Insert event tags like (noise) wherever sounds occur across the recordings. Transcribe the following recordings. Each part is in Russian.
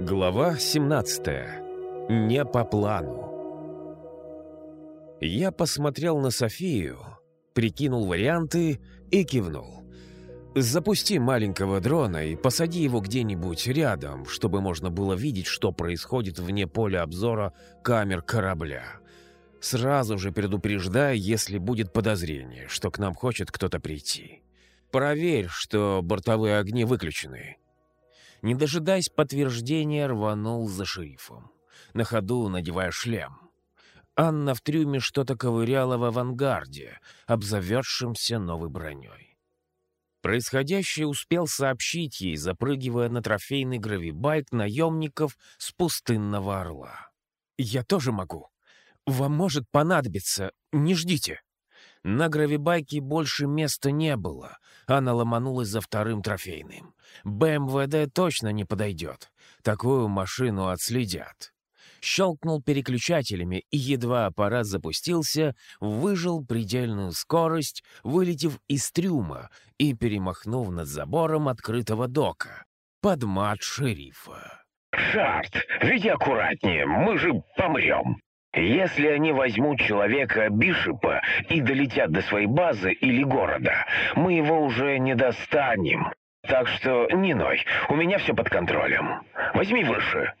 Глава 17. Не по плану. Я посмотрел на Софию, прикинул варианты и кивнул. «Запусти маленького дрона и посади его где-нибудь рядом, чтобы можно было видеть, что происходит вне поля обзора камер корабля. Сразу же предупреждай, если будет подозрение, что к нам хочет кто-то прийти. Проверь, что бортовые огни выключены. Не дожидаясь подтверждения, рванул за шерифом. На ходу надевая шлем. Анна в трюме что-то ковыряла в авангарде, обзаведшемся новой броней. Происходящее успел сообщить ей, запрыгивая на трофейный гравибайк наемников с пустынного орла. «Я тоже могу. Вам может понадобиться. Не ждите». На гравибайке больше места не было. Она ломанулась за вторым трофейным. БМВД точно не подойдет. Такую машину отследят. Щелкнул переключателями, и едва аппарат запустился, выжил предельную скорость, вылетев из трюма и перемахнув над забором открытого дока. Под мат шерифа. «Шарт, веди аккуратнее, мы же помрем!» Если они возьмут человека Бишопа и долетят до своей базы или города, мы его уже не достанем. Так что не ной, у меня все под контролем. Возьми выше.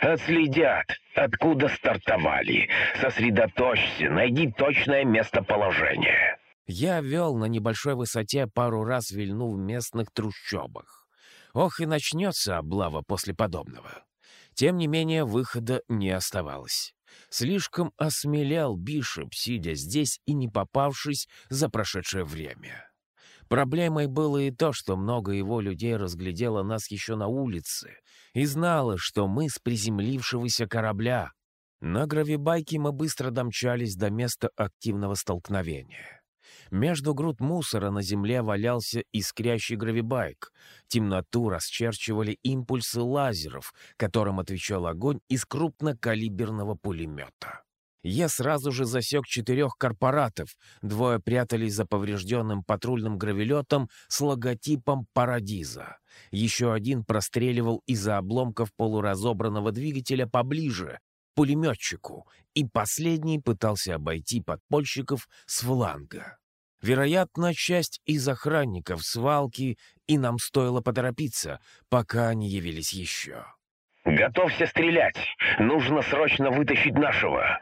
Отследят, откуда стартовали. Сосредоточься, найди точное местоположение. Я вел на небольшой высоте, пару раз вильнув в местных трущобах. Ох, и начнется облава после подобного. Тем не менее, выхода не оставалось. Слишком осмелял Бишоп, сидя здесь и не попавшись за прошедшее время. Проблемой было и то, что много его людей разглядело нас еще на улице и знало, что мы с приземлившегося корабля. На гравибайке мы быстро домчались до места активного столкновения. Между груд мусора на земле валялся искрящий гравибайк. Темноту расчерчивали импульсы лазеров, которым отвечал огонь из крупнокалиберного пулемета. Я сразу же засек четырех корпоратов. Двое прятались за поврежденным патрульным гравелетом с логотипом «Парадиза». Еще один простреливал из-за обломков полуразобранного двигателя поближе, пулеметчику, и последний пытался обойти подпольщиков с фланга. Вероятно, часть из охранников свалки, и нам стоило поторопиться, пока они явились еще. «Готовься стрелять. Нужно срочно вытащить нашего.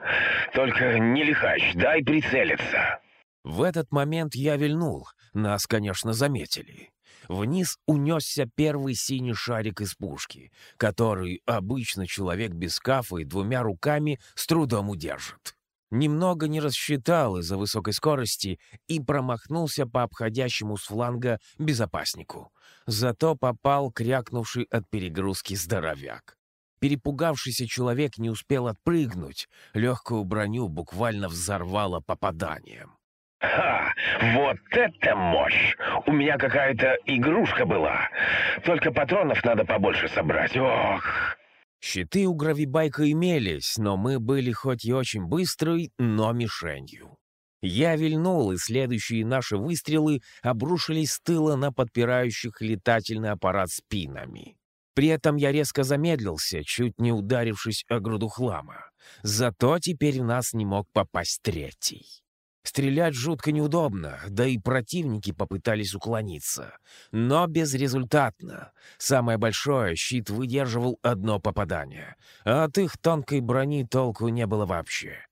Только не лихач, дай прицелиться». В этот момент я вильнул. Нас, конечно, заметили. Вниз унесся первый синий шарик из пушки, который обычно человек без скафа и двумя руками с трудом удержит немного не рассчитал из-за высокой скорости и промахнулся по обходящему с фланга безопаснику. Зато попал крякнувший от перегрузки здоровяк. Перепугавшийся человек не успел отпрыгнуть, легкую броню буквально взорвало попаданием. «Ха! Вот это мощь! У меня какая-то игрушка была. Только патронов надо побольше собрать. Ох!» Щиты у гравибайка имелись, но мы были хоть и очень быстрой, но мишенью. Я вильнул, и следующие наши выстрелы обрушились с тыла на подпирающих летательный аппарат спинами. При этом я резко замедлился, чуть не ударившись о груду хлама. Зато теперь в нас не мог попасть третий. Стрелять жутко неудобно, да и противники попытались уклониться. Но безрезультатно. Самое большое, щит выдерживал одно попадание. А от их тонкой брони толку не было вообще.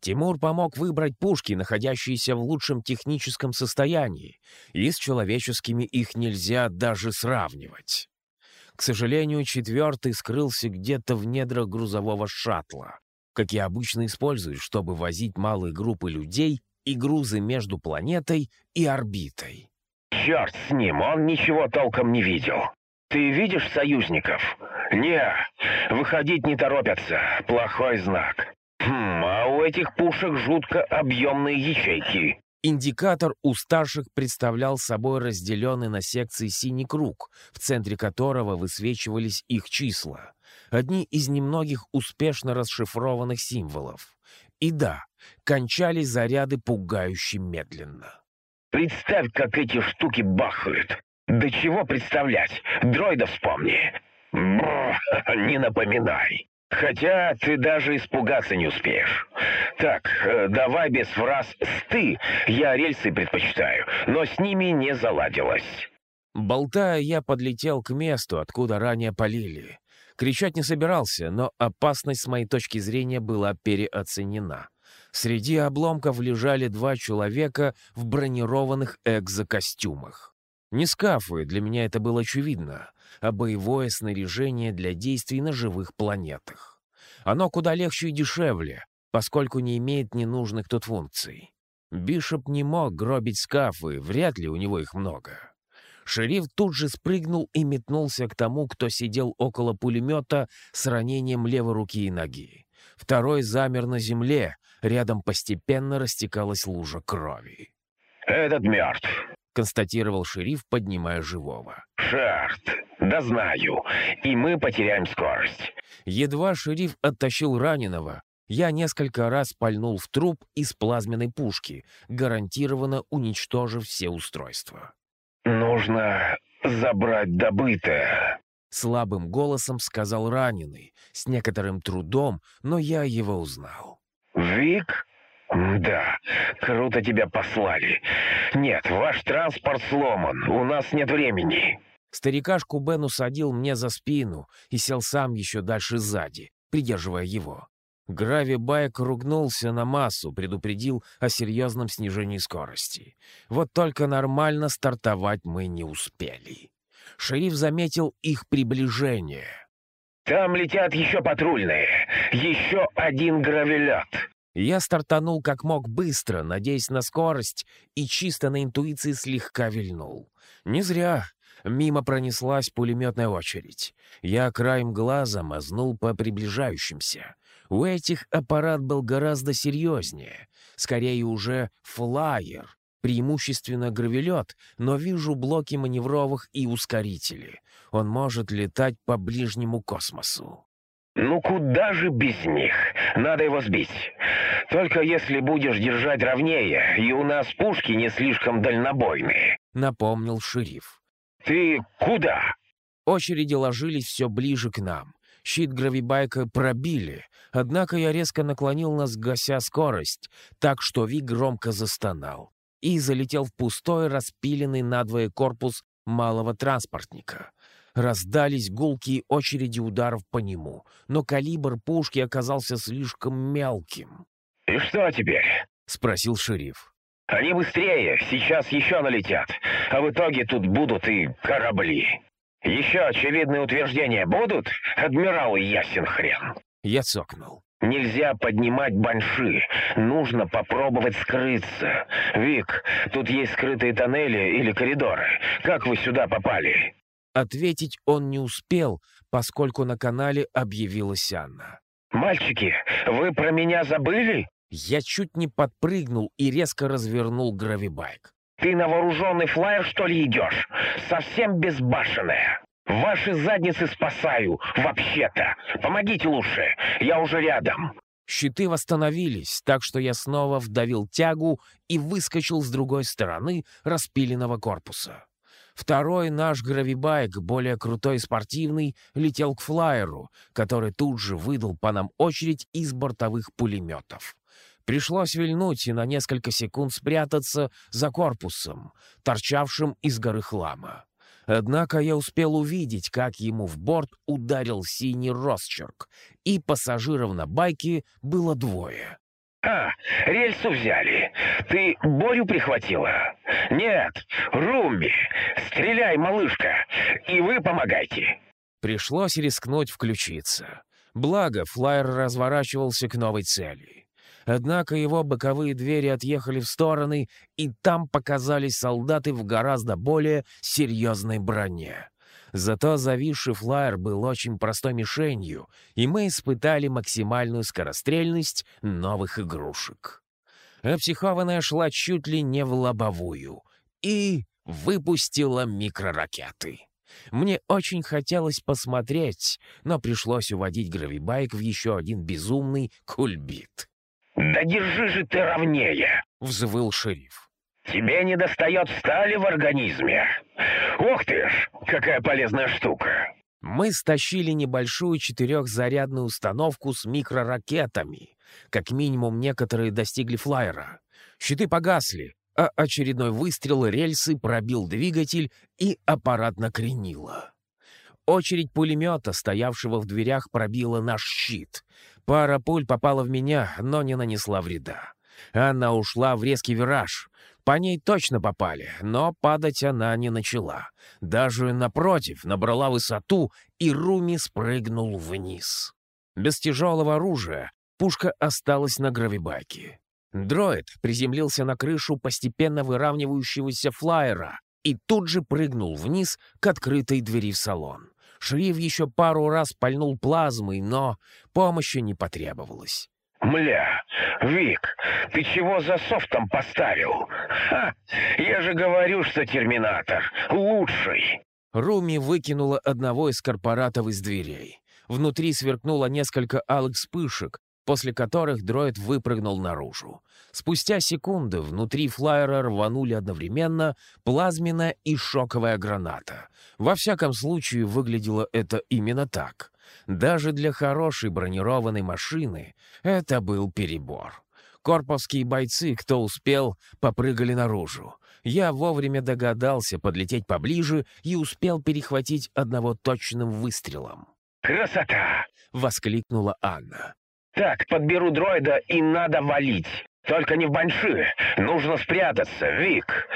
Тимур помог выбрать пушки, находящиеся в лучшем техническом состоянии, и с человеческими их нельзя даже сравнивать. К сожалению, четвертый скрылся где-то в недрах грузового шаттла как я обычно использую, чтобы возить малые группы людей и грузы между планетой и орбитой. «Черт с ним, он ничего толком не видел. Ты видишь союзников?» «Не, выходить не торопятся. Плохой знак. Хм, а у этих пушек жутко объемные ячейки». Индикатор у старших представлял собой разделенный на секции синий круг, в центре которого высвечивались их числа. Одни из немногих успешно расшифрованных символов. И да, кончались заряды пугающе медленно. «Представь, как эти штуки бахают! До чего представлять? Дроида вспомни! Бр, (laughs) не напоминай. Хотя ты даже испугаться не успеешь. Так, э, давай без фраз «сты». Я рельсы предпочитаю, но с ними не заладилось. Болтая, я подлетел к месту, откуда ранее полили. Кричать не собирался, но опасность с моей точки зрения была переоценена. Среди обломков лежали два человека в бронированных экзокостюмах. Не скафы, для меня это было очевидно, а боевое снаряжение для действий на живых планетах. Оно куда легче и дешевле, поскольку не имеет ненужных тут функций. Бишоп не мог гробить скафы, вряд ли у него их много. Шериф тут же спрыгнул и метнулся к тому, кто сидел около пулемета с ранением левой руки и ноги. Второй замер на земле, рядом постепенно растекалась лужа крови. «Этот мертв», — констатировал шериф, поднимая живого. «Шарт, да знаю, и мы потеряем скорость». Едва шериф оттащил раненого, я несколько раз пальнул в труп из плазменной пушки, гарантированно уничтожив все устройства. «Нужно забрать добытое», — слабым голосом сказал раненый, с некоторым трудом, но я его узнал. «Вик? Да, круто тебя послали. Нет, ваш транспорт сломан, у нас нет времени». Старикашку Бен усадил мне за спину и сел сам еще дальше сзади, придерживая его. Грави-байк ругнулся на массу, предупредил о серьезном снижении скорости. Вот только нормально стартовать мы не успели. Шериф заметил их приближение. «Там летят еще патрульные. Еще один гравелет». Я стартанул как мог быстро, надеясь на скорость, и чисто на интуиции слегка вильнул. Не зря. Мимо пронеслась пулеметная очередь. Я краем глаза мазнул по приближающимся. У этих аппарат был гораздо серьезнее, скорее уже флайер, преимущественно гравелет, но вижу блоки маневровых и ускорители. Он может летать по ближнему космосу. «Ну куда же без них? Надо его сбить. Только если будешь держать ровнее, и у нас пушки не слишком дальнобойные», — напомнил шериф. «Ты куда?» Очереди ложились все ближе к нам. Щит гравибайка пробили, однако я резко наклонил нас, гася скорость, так что Ви громко застонал и залетел в пустой, распиленный надвое корпус малого транспортника. Раздались гулкие очереди ударов по нему, но калибр пушки оказался слишком мелким. «И что теперь?» — спросил шериф. «Они быстрее, сейчас еще налетят, а в итоге тут будут и корабли». «Еще очевидные утверждения будут, адмирал ясен хрен?» Я цокнул. «Нельзя поднимать банши. Нужно попробовать скрыться. Вик, тут есть скрытые тоннели или коридоры. Как вы сюда попали?» Ответить он не успел, поскольку на канале объявилась Анна. «Мальчики, вы про меня забыли?» Я чуть не подпрыгнул и резко развернул гравибайк. Ты на вооруженный флайер, что ли, идешь? Совсем безбашенная. Ваши задницы спасаю, вообще-то. Помогите лучше, я уже рядом. Щиты восстановились, так что я снова вдавил тягу и выскочил с другой стороны распиленного корпуса. Второй наш гравибайк, более крутой и спортивный, летел к флайеру, который тут же выдал по нам очередь из бортовых пулеметов. Пришлось вильнуть и на несколько секунд спрятаться за корпусом, торчавшим из горы хлама. Однако я успел увидеть, как ему в борт ударил синий росчерк, и пассажиров на байке было двое. «А, рельсу взяли. Ты Борю прихватила?» «Нет, Руми. Стреляй, малышка, и вы помогайте». Пришлось рискнуть включиться. Благо, флайер разворачивался к новой цели. Однако его боковые двери отъехали в стороны, и там показались солдаты в гораздо более серьезной броне. Зато зависший флайер был очень простой мишенью, и мы испытали максимальную скорострельность новых игрушек. Психованная шла чуть ли не в лобовую и выпустила микроракеты. Мне очень хотелось посмотреть, но пришлось уводить гравибайк в еще один безумный кульбит. «Да держи же ты ровнее!» — взвыл шериф. «Тебе не достает стали в организме. Ух ты ж, какая полезная штука!» Мы стащили небольшую четырехзарядную установку с микроракетами. Как минимум, некоторые достигли флайера. Щиты погасли, а очередной выстрел рельсы пробил двигатель и аппарат накренило. Очередь пулемета, стоявшего в дверях, пробила наш щит. Пара пуль попала в меня, но не нанесла вреда. Она ушла в резкий вираж. По ней точно попали, но падать она не начала. Даже, напротив, набрала высоту, и Руми спрыгнул вниз. Без тяжелого оружия пушка осталась на гравибайке. Дроид приземлился на крышу постепенно выравнивающегося флайера и тут же прыгнул вниз к открытой двери в салон. Шриф еще пару раз пальнул плазмой, но помощи не потребовалось. «Мля, Вик, ты чего за софтом поставил? Ха, я же говорю, что Терминатор лучший!» Руми выкинула одного из корпоратов из дверей. Внутри сверкнуло несколько алых вспышек, после которых дроид выпрыгнул наружу. Спустя секунды внутри флайера рванули одновременно плазменная и шоковая граната. Во всяком случае, выглядело это именно так. Даже для хорошей бронированной машины это был перебор. Корповские бойцы, кто успел, попрыгали наружу. Я вовремя догадался подлететь поближе и успел перехватить одного точным выстрелом. «Красота!» — воскликнула Анна. «Так, подберу дроида и надо валить. Только не в Банши. Нужно спрятаться, Вик.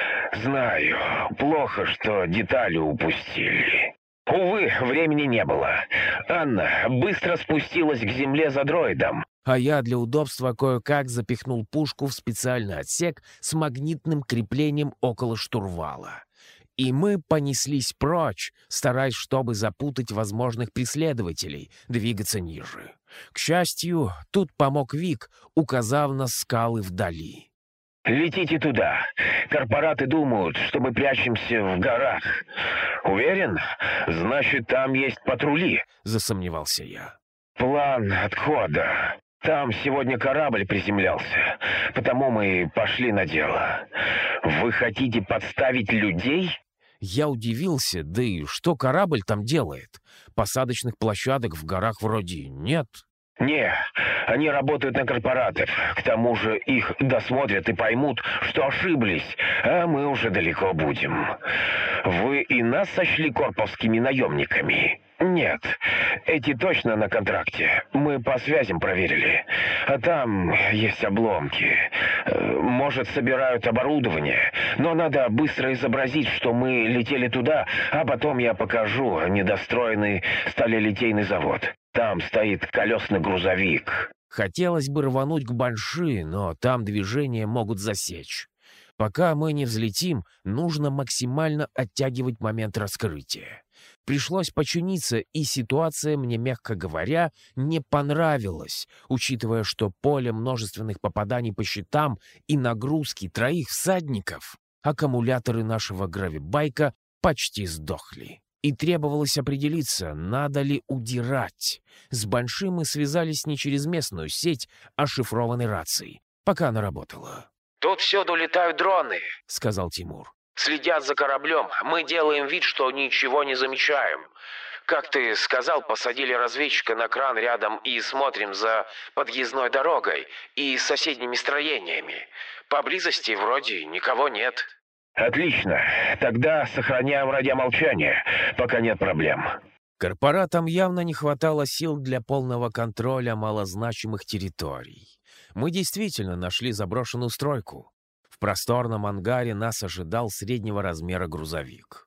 Знаю, плохо, что детали упустили». Увы, времени не было. Анна быстро спустилась к земле за дроидом. А я для удобства кое-как запихнул пушку в специальный отсек с магнитным креплением около штурвала. И мы понеслись прочь, стараясь, чтобы запутать возможных преследователей, двигаться ниже. К счастью, тут помог Вик, указав на скалы вдали. «Летите туда. Корпораты думают, что мы прячемся в горах. Уверен? Значит, там есть патрули», — засомневался я. «План отхода. Там сегодня корабль приземлялся, потому мы пошли на дело. Вы хотите подставить людей?» Я удивился, да и что корабль там делает? Посадочных площадок в горах вроде нет. «Не, они работают на корпоратов. К тому же их досмотрят и поймут, что ошиблись, а мы уже далеко будем. Вы и нас сочли корповскими наемниками?» «Нет, эти точно на контракте. Мы по связям проверили. А там есть обломки. Э, может, собирают оборудование. Но надо быстро изобразить, что мы летели туда, а потом я покажу недостроенный сталелитейный завод. Там стоит колесный грузовик». Хотелось бы рвануть к Банши, но там движения могут засечь. Пока мы не взлетим, нужно максимально оттягивать момент раскрытия. Пришлось починиться, и ситуация мне, мягко говоря, не понравилась, учитывая, что поле множественных попаданий по щитам и нагрузки троих всадников, аккумуляторы нашего гравибайка почти сдохли. И требовалось определиться, надо ли удирать. С Банши мы связались не через местную сеть, а шифрованной рацией, пока она работала. «Тут всюду летают дроны», — сказал Тимур. «Следят за кораблем. Мы делаем вид, что ничего не замечаем. Как ты сказал, посадили разведчика на кран рядом и смотрим за подъездной дорогой и соседними строениями. Поблизости вроде никого нет». «Отлично. Тогда сохраняем радиомолчание, пока нет проблем». Корпоратам явно не хватало сил для полного контроля малозначимых территорий. Мы действительно нашли заброшенную стройку. В просторном ангаре нас ожидал среднего размера грузовик.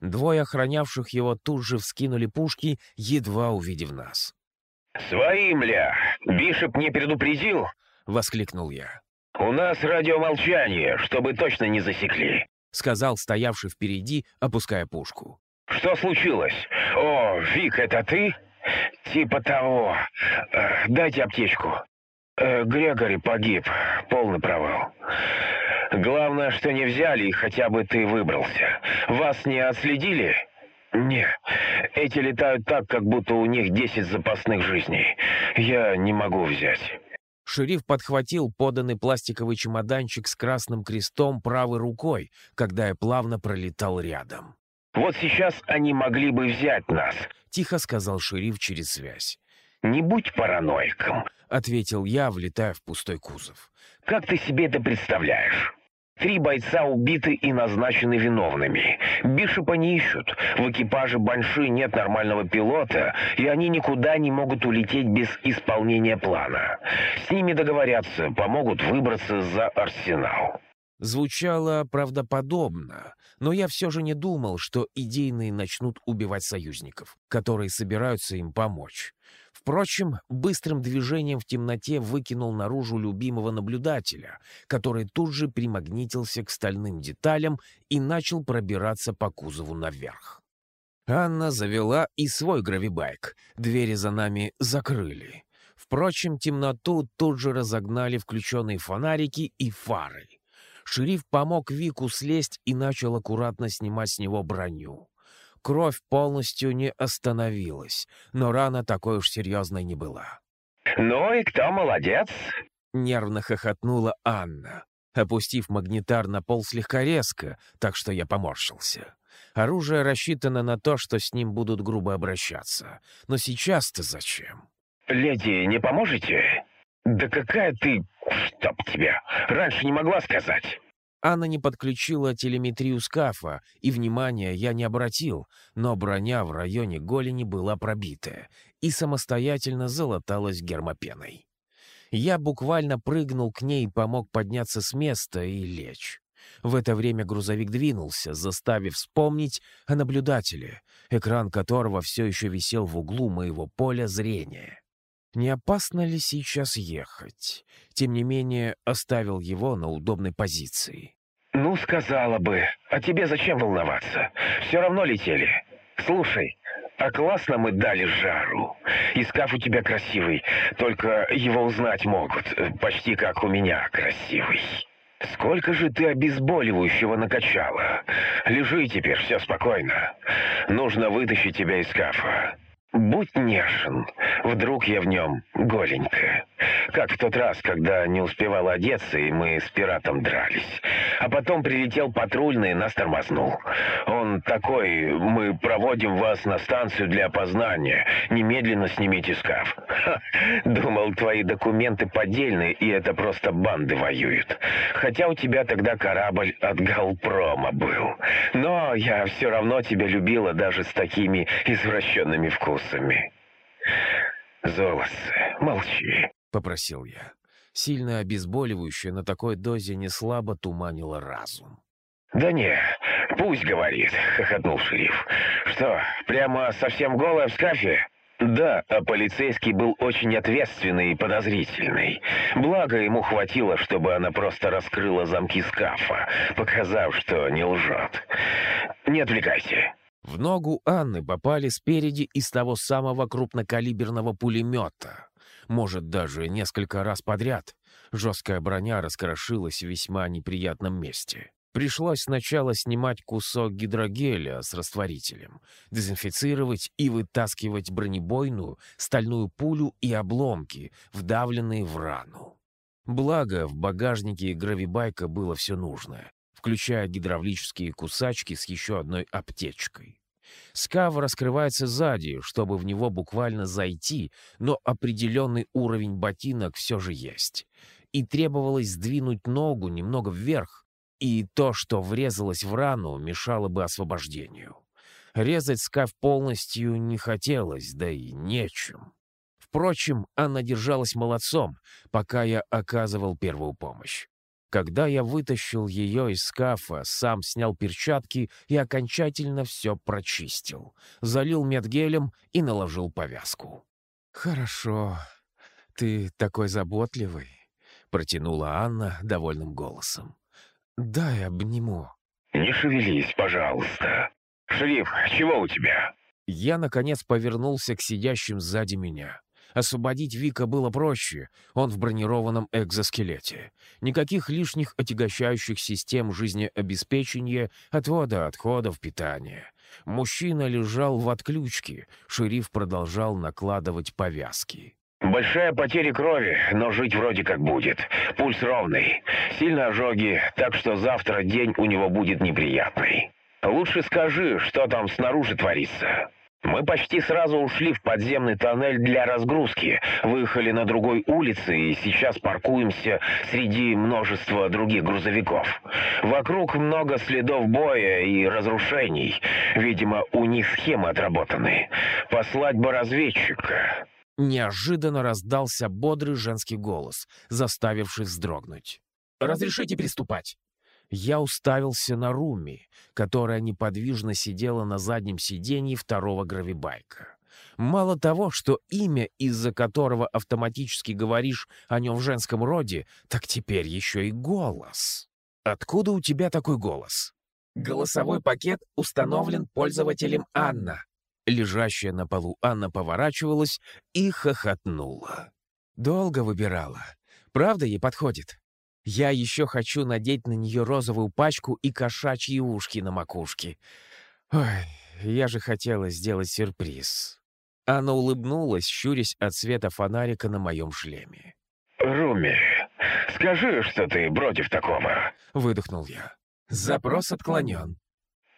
Двое охранявших его тут же вскинули пушки, едва увидев нас. «Свои, мля! Бишоп не предупредил?» — воскликнул я. «У нас радиомолчание, чтобы точно не засекли», — сказал стоявший впереди, опуская пушку. «Что случилось? О, Вик, это ты?» «Типа того. Э, дайте аптечку». Э, Грегори погиб. Полный провал. Главное, что не взяли, и хотя бы ты выбрался. Вас не отследили? Не. Эти летают так, как будто у них десять запасных жизней. Я не могу взять. Шериф подхватил поданный пластиковый чемоданчик с красным крестом правой рукой, когда я плавно пролетал рядом. Вот сейчас они могли бы взять нас», — тихо сказал шериф через связь. «Не будь параноиком», — ответил я, влетая в пустой кузов. «Как ты себе это представляешь?» Три бойца убиты и назначены виновными. Бишопа не ищут. В экипаже Банши нет нормального пилота, и они никуда не могут улететь без исполнения плана. С ними договорятся, помогут выбраться за арсенал. Звучало правдоподобно, но я все же не думал, что идейные начнут убивать союзников, которые собираются им помочь. Впрочем, быстрым движением в темноте выкинул наружу любимого наблюдателя, который тут же примагнитился к стальным деталям и начал пробираться по кузову наверх. Анна завела и свой гравибайк. Двери за нами закрыли. Впрочем, темноту тут же разогнали включенные фонарики и фары. Шериф помог Вику слезть и начал аккуратно снимать с него броню. Кровь полностью не остановилась, но рана такой уж серьезной не была. «Ну и кто молодец?» — нервно хохотнула Анна, опустив магнитар на пол слегка резко, так что я поморщился. Оружие рассчитано на то, что с ним будут грубо обращаться. Но сейчас-то зачем? «Леди, не поможете?» «Да какая ты... Чтоб тебя! Раньше не могла сказать!» Анна не подключила телеметрию скафа, и внимания я не обратил, но броня в районе голени была пробитая и самостоятельно залаталась гермопеной. Я буквально прыгнул к ней помог подняться с места и лечь. В это время грузовик двинулся, заставив вспомнить о наблюдателе, экран которого все еще висел в углу моего поля зрения. Не опасно ли сейчас ехать? Тем не менее, оставил его на удобной позиции. «Ну, сказала бы. А тебе зачем волноваться? Все равно летели. Слушай, а классно мы дали жару. И скаф у тебя красивый, только его узнать могут, почти как у меня красивый. Сколько же ты обезболивающего накачала? Лежи теперь, все спокойно. Нужно вытащить тебя из скафа. Будь нежен, вдруг я в нем голенькая. Как в тот раз, когда не успевала одеться, и мы с пиратом дрались. А потом прилетел патрульный и нас тормознул. Он такой, мы проводим вас на станцию для опознания. Немедленно снимите скаф. Ха, думал, твои документы поддельные, и это просто банды воюют. Хотя у тебя тогда корабль от Галпрома был. Но я все равно тебя любила даже с такими извращенными вкусами. Золотце, молчи. — попросил я. Сильно обезболивающее на такой дозе не слабо туманило разум. «Да не, пусть говорит», — хохотнул шериф. «Что, прямо совсем голая в скафе?» «Да, а полицейский был очень ответственный и подозрительный. Благо, ему хватило, чтобы она просто раскрыла замки скафа, показав, что не лжет. Не отвлекайся». В ногу Анны попали спереди из того самого крупнокалиберного пулемета может, даже несколько раз подряд. Жесткая броня раскрошилась в весьма неприятном месте. Пришлось сначала снимать кусок гидрогеля с растворителем, дезинфицировать и вытаскивать бронебойную, стальную пулю и обломки, вдавленные в рану. Благо, в багажнике гравибайка было все нужное, включая гидравлические кусачки с еще одной аптечкой. Скав раскрывается сзади, чтобы в него буквально зайти, но определенный уровень ботинок все же есть. И требовалось сдвинуть ногу немного вверх, и то, что врезалось в рану, мешало бы освобождению. Резать скаф полностью не хотелось, да и нечем. Впрочем, Анна держалась молодцом, пока я оказывал первую помощь. Когда я вытащил ее из скафа, сам снял перчатки и окончательно все прочистил. Залил медгелем и наложил повязку. «Хорошо, ты такой заботливый», — протянула Анна довольным голосом. «Дай обниму». «Не шевелись, пожалуйста. Шериф, чего у тебя?» Я, наконец, повернулся к сидящим сзади меня. Освободить Вика было проще, он в бронированном экзоскелете. Никаких лишних отягощающих систем жизнеобеспечения, отвода отходов, питания. Мужчина лежал в отключке, шериф продолжал накладывать повязки. «Большая потеря крови, но жить вроде как будет. Пульс ровный, сильно ожоги, так что завтра день у него будет неприятный». Лучше скажи, что там снаружи творится. Мы почти сразу ушли в подземный тоннель для разгрузки, выехали на другой улице и сейчас паркуемся среди множества других грузовиков. Вокруг много следов боя и разрушений. Видимо, у них схемы отработаны. Послать бы разведчика. Неожиданно раздался бодрый женский голос, заставивший вздрогнуть. «Разрешите приступать?» Я уставился на Руми, которая неподвижно сидела на заднем сиденье второго гравибайка. Мало того, что имя, из-за которого автоматически говоришь о нем в женском роде, так теперь еще и голос. Откуда у тебя такой голос? Голосовой пакет установлен пользователем Анна. Лежащая на полу Анна поворачивалась и хохотнула. Долго выбирала. Правда ей подходит? Я еще хочу надеть на нее розовую пачку и кошачьи ушки на макушке. Ой, я же хотела сделать сюрприз. Она улыбнулась, щурясь от света фонарика на моем шлеме. «Руми, скажи, что ты против такого?» — выдохнул я. «Запрос отклонен».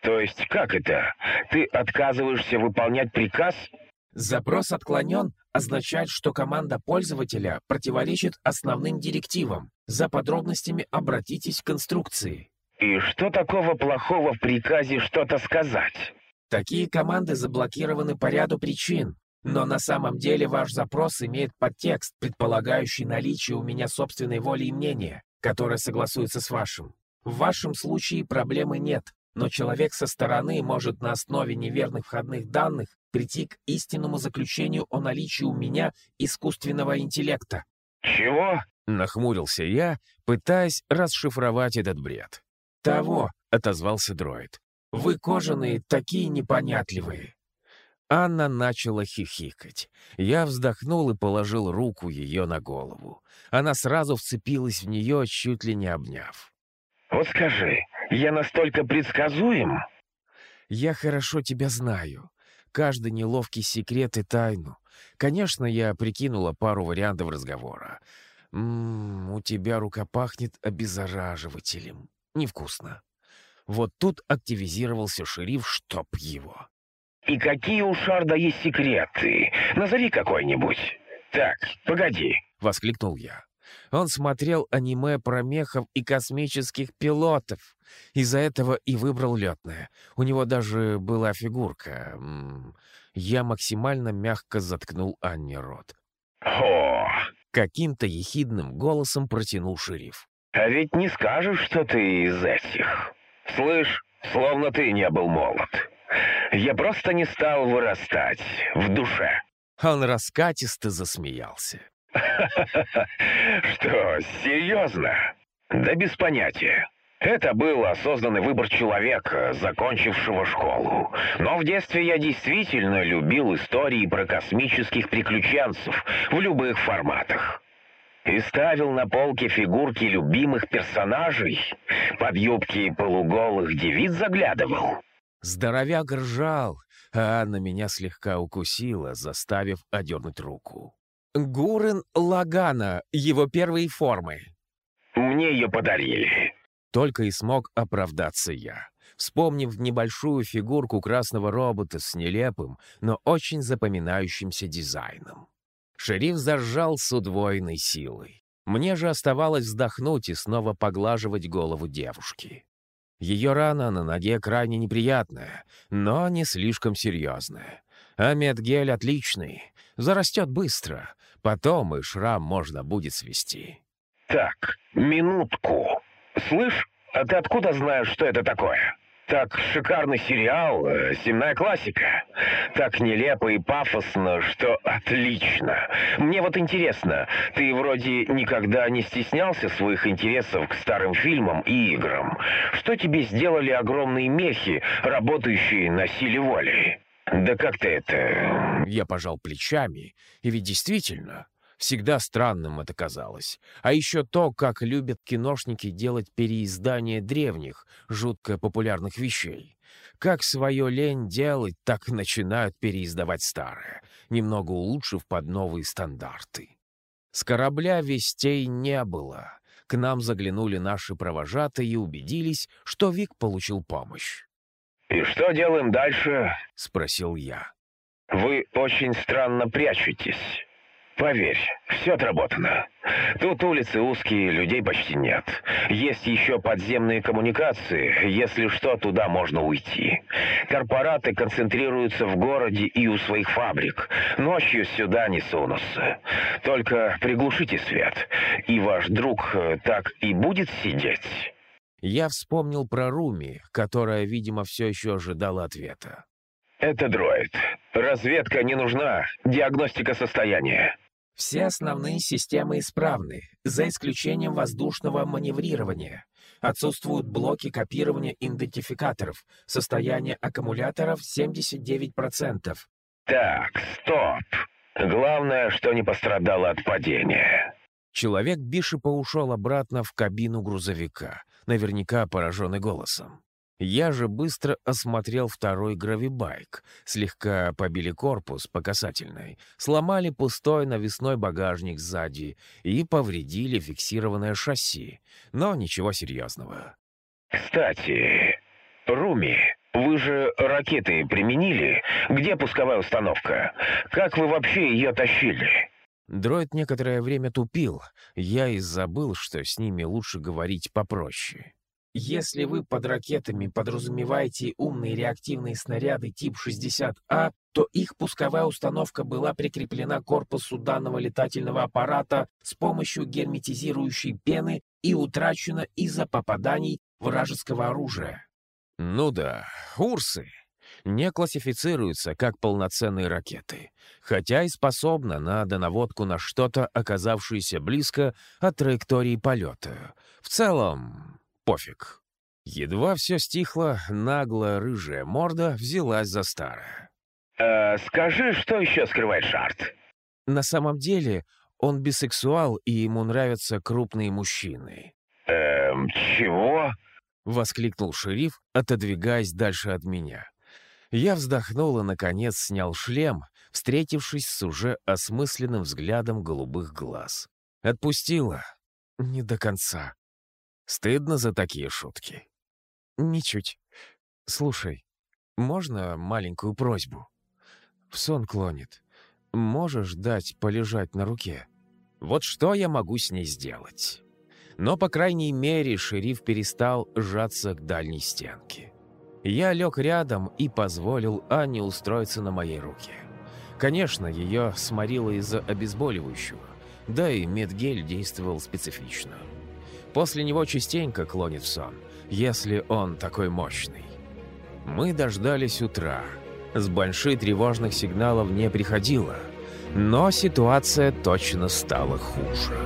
«То есть как это? Ты отказываешься выполнять приказ?» «Запрос отклонен» означает, что команда пользователя противоречит основным директивам. За подробностями обратитесь к инструкции. И что такого плохого в приказе что-то сказать? Такие команды заблокированы по ряду причин. Но на самом деле ваш запрос имеет подтекст, предполагающий наличие у меня собственной воли и мнения, которое согласуется с вашим. В вашем случае проблемы нет, но человек со стороны может на основе неверных входных данных прийти к истинному заключению о наличии у меня искусственного интеллекта. «Чего?» — нахмурился я, пытаясь расшифровать этот бред. «Того», — отозвался дроид. «Вы кожаные такие непонятливые». Анна начала хихикать. Я вздохнул и положил руку ее на голову. Она сразу вцепилась в нее, чуть ли не обняв. «Вот скажи, я настолько предсказуем?» «Я хорошо тебя знаю. Каждый неловкий секрет и тайну. Конечно, я прикинула пару вариантов разговора. «Ммм, у тебя рука пахнет обеззараживателем. Невкусно». Вот тут активизировался шериф, чтоб его. «И какие у Шарда есть секреты? Назови какой-нибудь. Так, погоди», — воскликнул я. Он смотрел аниме про мехов и космических пилотов. Из-за этого и выбрал летное. У него даже была фигурка. Я максимально мягко заткнул Анне рот. «О, Каким-то ехидным голосом протянул шериф. «А ведь не скажешь, что ты из этих. Слышь, словно ты не был молод. Я просто не стал вырастать в душе». Он раскатисто засмеялся. (laughs) «Что, серьезно? Да без понятия. Это был осознанный выбор человека, закончившего школу. Но в детстве я действительно любил истории про космических приключенцев в любых форматах. И ставил на полке фигурки любимых персонажей. Под юбки полуголых девиц заглядывал. Здоровяк ржал, а Анна меня слегка укусила, заставив одернуть руку. Гурен Лагана, его первой формы. Мне ее подарили. Только и смог оправдаться я, вспомнив небольшую фигурку красного робота с нелепым, но очень запоминающимся дизайном. Шериф заржал с удвоенной силой. Мне же оставалось вздохнуть и снова поглаживать голову девушки. Ее рана на ноге крайне неприятная, но не слишком серьезная. А медгель отличный, зарастет быстро, потом и шрам можно будет свести. «Так, минутку», «Слышь, а ты откуда знаешь, что это такое?» Так шикарный сериал, э, земная классика. Так нелепо и пафосно, что отлично. Мне вот интересно, ты вроде никогда не стеснялся своих интересов к старым фильмам и играм. Что тебе сделали огромные мехи, работающие на силе воли? Да как ты это... Я пожал плечами, и ведь действительно, Всегда странным это казалось. А еще то, как любят киношники делать переиздание древних, жутко популярных вещей. Как свое лень делать, так начинают переиздавать старое, немного улучшив под новые стандарты. С корабля вестей не было. К нам заглянули наши провожатые и убедились, что Вик получил помощь. «И что делаем дальше?» — спросил я. «Вы очень странно прячетесь». Поверь, все отработано. Тут улицы узкие, людей почти нет. Есть еще подземные коммуникации, если что, туда можно уйти. Корпораты концентрируются в городе и у своих фабрик. Ночью сюда не сунутся. Только приглушите свет, и ваш друг э, так и будет сидеть. Я вспомнил про Руми, которая, видимо, все еще ожидала ответа. Это дроид. Разведка не нужна, диагностика состояния. Все основные системы исправны, за исключением воздушного маневрирования. Отсутствуют блоки копирования идентификаторов. Состояние аккумуляторов 79%. Так, стоп. Главное, что не пострадало от падения. Человек Бишепа ушел обратно в кабину грузовика, наверняка пораженный голосом. Я же быстро осмотрел второй гравибайк. Слегка побили корпус по касательной, сломали пустой навесной багажник сзади и повредили фиксированное шасси. Но ничего серьезного. «Кстати, Руми, вы же ракеты применили? Где пусковая установка? Как вы вообще ее тащили?» Дроид некоторое время тупил. Я и забыл, что с ними лучше говорить попроще. Если вы под ракетами подразумеваете умные реактивные снаряды тип 60А, то их пусковая установка была прикреплена к корпусу данного летательного аппарата с помощью герметизирующей пены и утрачена из-за попаданий вражеского оружия. Ну да, Урсы не классифицируются как полноценные ракеты, хотя и способна на донаводку на что-то, оказавшееся близко от траектории полета. В целом, пофиг. Едва все стихло, наглая рыжая морда взялась за старое. «Э, «Скажи, что еще скрывает Шарт?» На самом деле он бисексуал, и ему нравятся крупные мужчины. «Эм, чего?» — воскликнул шериф, отодвигаясь дальше от меня. Я вздохнул и, наконец, снял шлем, встретившись с уже осмысленным взглядом голубых глаз. Отпустила. Не до конца. Стыдно за такие шутки. Ничуть. Слушай, можно маленькую просьбу? В сон клонит. Можешь дать полежать на руке? Вот что я могу с ней сделать? Но, по крайней мере, шериф перестал сжаться к дальней стенке. Я лег рядом и позволил Анне устроиться на моей руке. Конечно, ее сморило из-за обезболивающего, да и медгель действовал специфично. После него частенько клонит в сон, если он такой мощный. Мы дождались утра. С больших тревожных сигналов не приходило, но ситуация точно стала хуже.